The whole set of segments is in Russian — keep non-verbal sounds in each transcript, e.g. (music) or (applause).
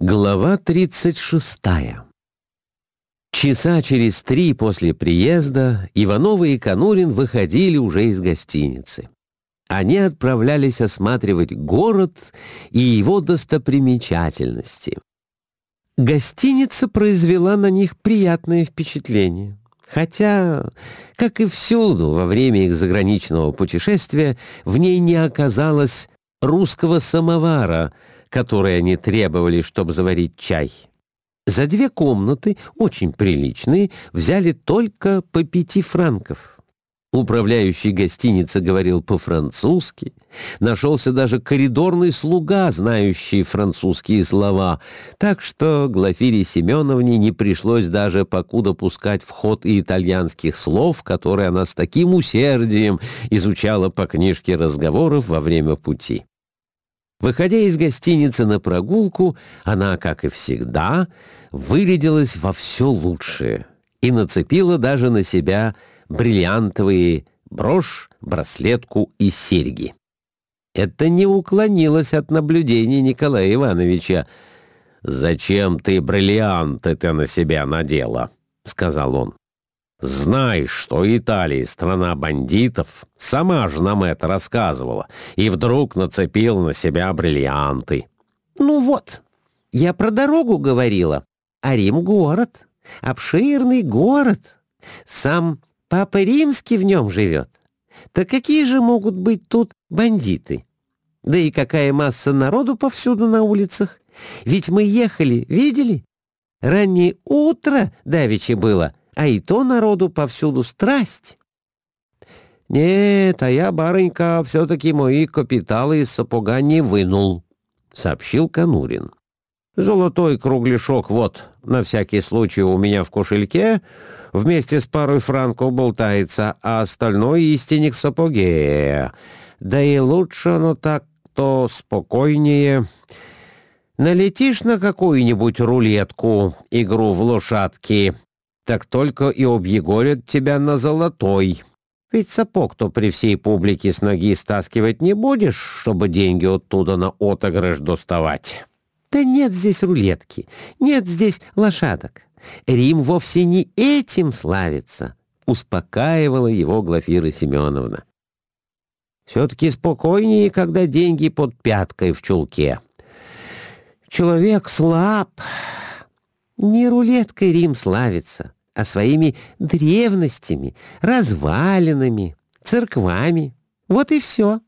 Глава 36 Часа через три после приезда Иванова и Конурин выходили уже из гостиницы. Они отправлялись осматривать город и его достопримечательности. Гостиница произвела на них приятное впечатление. Хотя, как и всюду во время их заграничного путешествия, в ней не оказалось русского самовара — которые они требовали, чтобы заварить чай. За две комнаты, очень приличные, взяли только по пяти франков. Управляющий гостиницы говорил по-французски. Нашелся даже коридорный слуга, знающий французские слова. Так что Глафире Семеновне не пришлось даже покуда пускать в ход и итальянских слов, которые она с таким усердием изучала по книжке разговоров во время пути. Выходя из гостиницы на прогулку, она, как и всегда, вырядилась во все лучшее и нацепила даже на себя бриллиантовые брошь, браслетку и серьги. Это не уклонилось от наблюдений Николая Ивановича. «Зачем ты бриллианты-то на себя надела?» — сказал он. Знаешь, что Италия — страна бандитов, сама же нам это рассказывала, и вдруг нацепила на себя бриллианты. Ну вот, я про дорогу говорила, а Рим — город, обширный город. Сам Папа Римский в нем живет. Так какие же могут быть тут бандиты? Да и какая масса народу повсюду на улицах. Ведь мы ехали, видели? Раннее утро давеча было — а и то народу повсюду страсть. «Нет, а я, барынька, все-таки мои капиталы из сапога не вынул», — сообщил Конурин. «Золотой кругляшок вот, на всякий случай, у меня в кошельке, вместе с парой франков болтается, а остальное истинник в сапоге. Да и лучше оно так, то спокойнее. Налетишь на какую-нибудь рулетку, игру в лошадки, так только и объегорят тебя на золотой. Ведь сапог-то при всей публике с ноги стаскивать не будешь, чтобы деньги оттуда на отыгрыш доставать. Да нет здесь рулетки, нет здесь лошадок. Рим вовсе не этим славится, успокаивала его Глафира Семеновна. Все-таки спокойнее, когда деньги под пяткой в чулке. Человек слаб, не рулеткой Рим славится, а своими древностями, развалинами, церквами. Вот и все.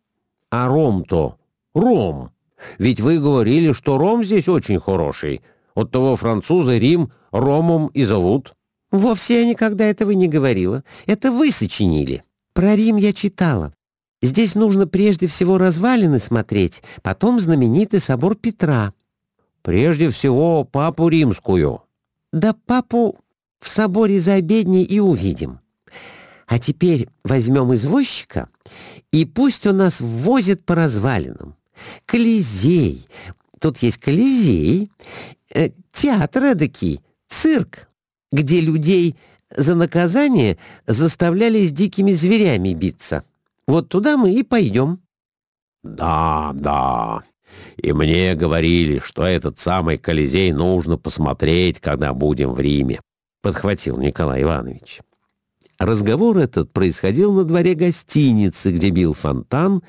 А ром-то? Ром. Ведь вы говорили, что ром здесь очень хороший. От того француза Рим ромом и зовут. Вовсе я никогда этого не говорила. Это вы сочинили. Про Рим я читала. Здесь нужно прежде всего развалины смотреть, потом знаменитый собор Петра. Прежде всего, папу римскую. Да папу в соборе за обедней и увидим. А теперь возьмем извозчика, и пусть он нас ввозит по развалинам. Колизей. Тут есть Колизей, э, театр эдакий, цирк, где людей за наказание заставляли с дикими зверями биться. Вот туда мы и пойдем. Да, да, и мне говорили, что этот самый Колизей нужно посмотреть, когда будем в Риме», — подхватил Николай Иванович. Разговор этот происходил на дворе гостиницы, где бил фонтан,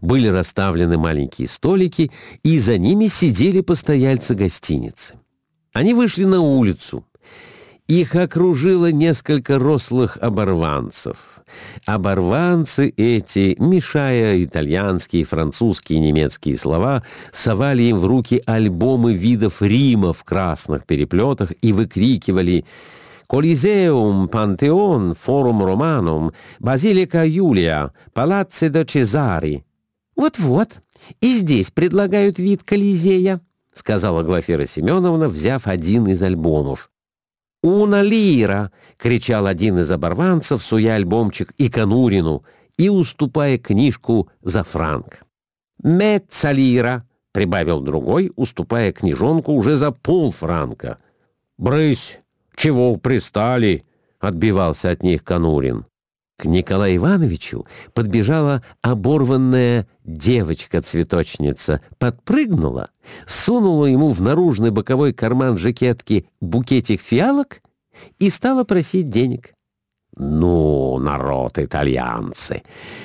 были расставлены маленькие столики, и за ними сидели постояльцы гостиницы. Они вышли на улицу. Их окружило несколько рослых оборванцев. Оборванцы эти, мешая итальянские, французские немецкие слова, совали им в руки альбомы видов Рима в красных переплетах и выкрикивали «Колизеум, Пантеон, Форум Романум, Базилика Юлия, Палацци до Чезари». «Вот-вот, и здесь предлагают вид Колизея», — сказала Глафира Семеновна, взяв один из альбомов. «Уна лира!» — кричал один из оборванцев, суя альбомчик и Конурину и уступая книжку за франк. «Меца лира!» — прибавил другой, уступая книжонку уже за полфранка. «Брысь! Чего пристали?» — отбивался от них Конурин. К Николаю Ивановичу подбежала оборванная девочка-цветочница, подпрыгнула, сунула ему в наружный боковой карман жакетки букетик фиалок и стала просить денег. «Ну, народ итальянцы,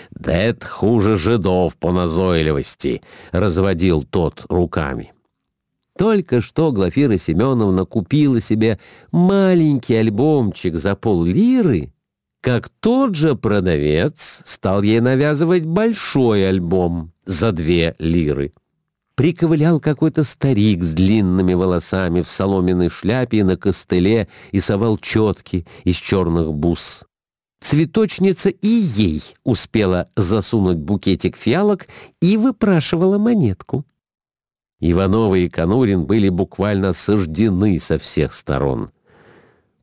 да это хуже жидов по назойливости», — разводил тот руками. Только что Глафира Семеновна купила себе маленький альбомчик за поллиры, как тот же продавец стал ей навязывать большой альбом за две лиры. Приковылял какой-то старик с длинными волосами в соломенной шляпе и на костыле и совал четки из черных бус. Цветочница и ей успела засунуть букетик фиалок и выпрашивала монетку. Иванова и Конурин были буквально сождены со всех сторон.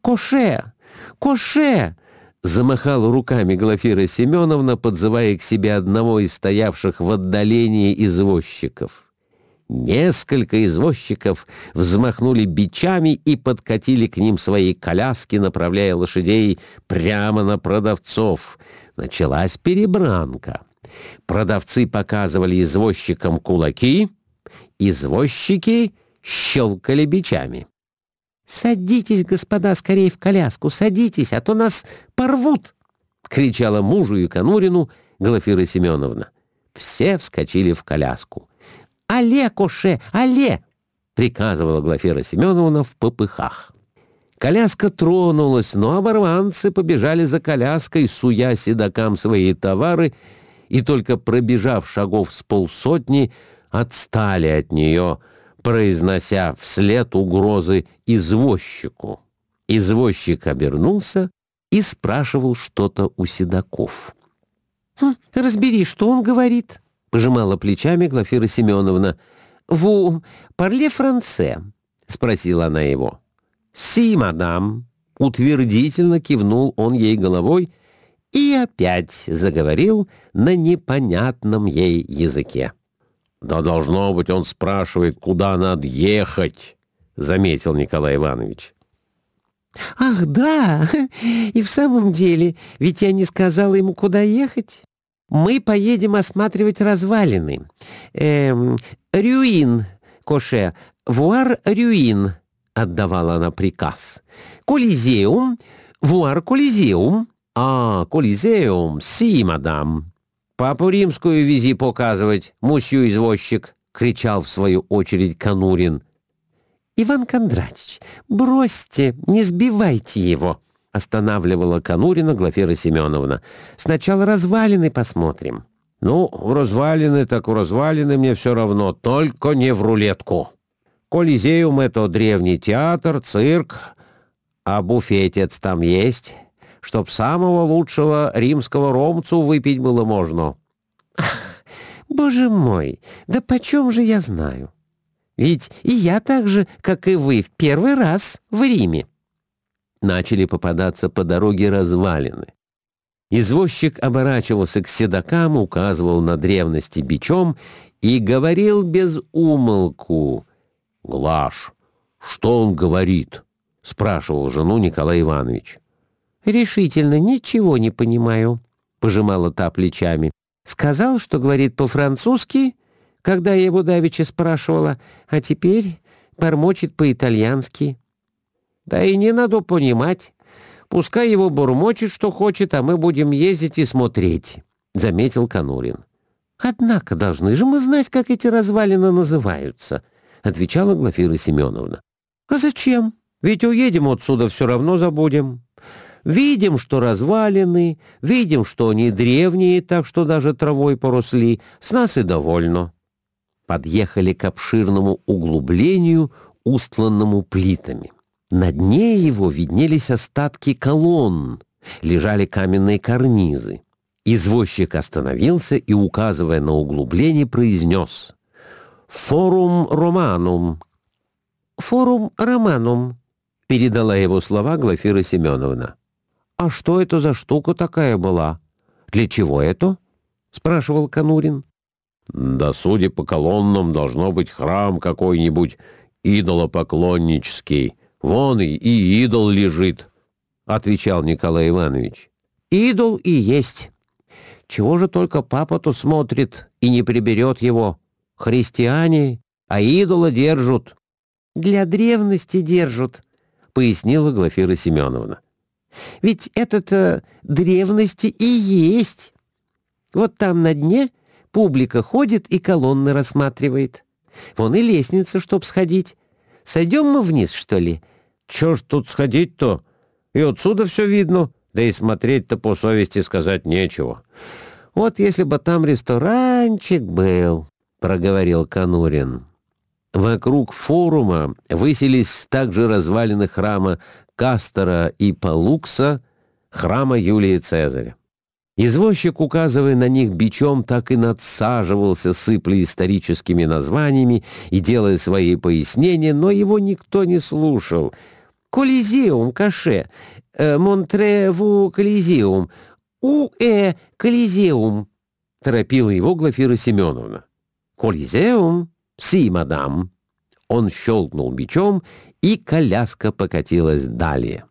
«Коше! Коше!» — замахала руками Глафира Семеновна, подзывая к себе одного из стоявших в отдалении извозчиков. Несколько извозчиков взмахнули бичами и подкатили к ним свои коляски, направляя лошадей прямо на продавцов. Началась перебранка. Продавцы показывали извозчикам кулаки — Извозчики щелкали бичами. «Садитесь, господа, скорее в коляску, садитесь, а то нас порвут!» — кричала мужу и Конурину Глафира Семеновна. Все вскочили в коляску. «Але, Коше, але!» — приказывала Глафира Семеновна в попыхах. Коляска тронулась, но оборванцы побежали за коляской, суя седокам свои товары, и только пробежав шагов с полсотни, отстали от нее, произнося вслед угрозы извозчику. Извозчик обернулся и спрашивал что-то у седаков. «Хм, «Разбери, что он говорит», — пожимала плечами Глафира Семеновна. «Ву, парле франце?» — спросила она его. «Си, мадам», — утвердительно кивнул он ей головой и опять заговорил на непонятном ей языке. «Да должно быть, он спрашивает, куда надо ехать», — заметил Николай Иванович. «Ах, да! (laughs) И в самом деле, ведь я не сказала ему, куда ехать. Мы поедем осматривать развалины. Эм, Рюин, Коше, Вуар Рюин», — отдавала она приказ. «Колизеум, Вуар Колизеум». «А, Колизеум, си, мадам». «Папу римскую вези показывать, мусью извозчик!» — кричал в свою очередь Конурин. «Иван Кондратич, бросьте, не сбивайте его!» — останавливала Конурина Глафира Семеновна. «Сначала развалины посмотрим». «Ну, в развалины так в развалины мне все равно, только не в рулетку. Колизеум — это древний театр, цирк, а буфетец там есть» чтоб самого лучшего римского ромцу выпить было можно. (laughs) Боже мой, да почем же я знаю? Ведь и я так же, как и вы, в первый раз в Риме. Начали попадаться по дороге развалины. Извозчик оборачивался к седокам, указывал на древности бичом и говорил без умолку. «Глаш, что он говорит?» — спрашивал жену Николай Иванович. «Решительно ничего не понимаю», — пожимала та плечами. «Сказал, что говорит по-французски, когда я его давеча спрашивала, а теперь бормочет по-итальянски». «Да и не надо понимать. Пускай его бормочет, что хочет, а мы будем ездить и смотреть», — заметил Конурин. «Однако должны же мы знать, как эти развалины называются», — отвечала Глафира Семеновна. «А зачем? Ведь уедем отсюда, все равно забудем». Видим, что развалины, видим, что они древние, так что даже травой поросли. С нас и довольно. Подъехали к обширному углублению, устланному плитами. На дне его виднелись остатки колонн, лежали каменные карнизы. Извозчик остановился и, указывая на углубление, произнес «Форум Романум». «Форум Романум», — передала его слова Глафира Семеновна. «А что это за штука такая была? Для чего это?» — спрашивал Конурин. «Да, судя по колоннам, должно быть храм какой-нибудь идолопоклоннический. Вон и, и идол лежит», — отвечал Николай Иванович. идол и есть. Чего же только папа-то смотрит и не приберет его? Христиане, а идола держат. Для древности держат, пояснила Глафира Семеновна. Ведь это-то древности и есть. Вот там на дне публика ходит и колонны рассматривает. Вон и лестница, чтоб сходить. Сойдем мы вниз, что ли? Чё ж тут сходить-то? И отсюда все видно, да и смотреть-то по совести сказать нечего. Вот если бы там ресторанчик был, проговорил Конурин. Вокруг форума высились также развалины храма Кастора и Палукса, храма Юлии Цезаря. Извозчик, указывая на них бичом, так и надсаживался, сыпля историческими названиями и делая свои пояснения, но его никто не слушал. «Колизеум, Каше! Э, Монтреву Колизеум! Уэ Колизеум!» — торопила его Глафира Семеновна. «Колизеум? Си, мадам!» Он щелкнул бичом, и коляска покатилась далее.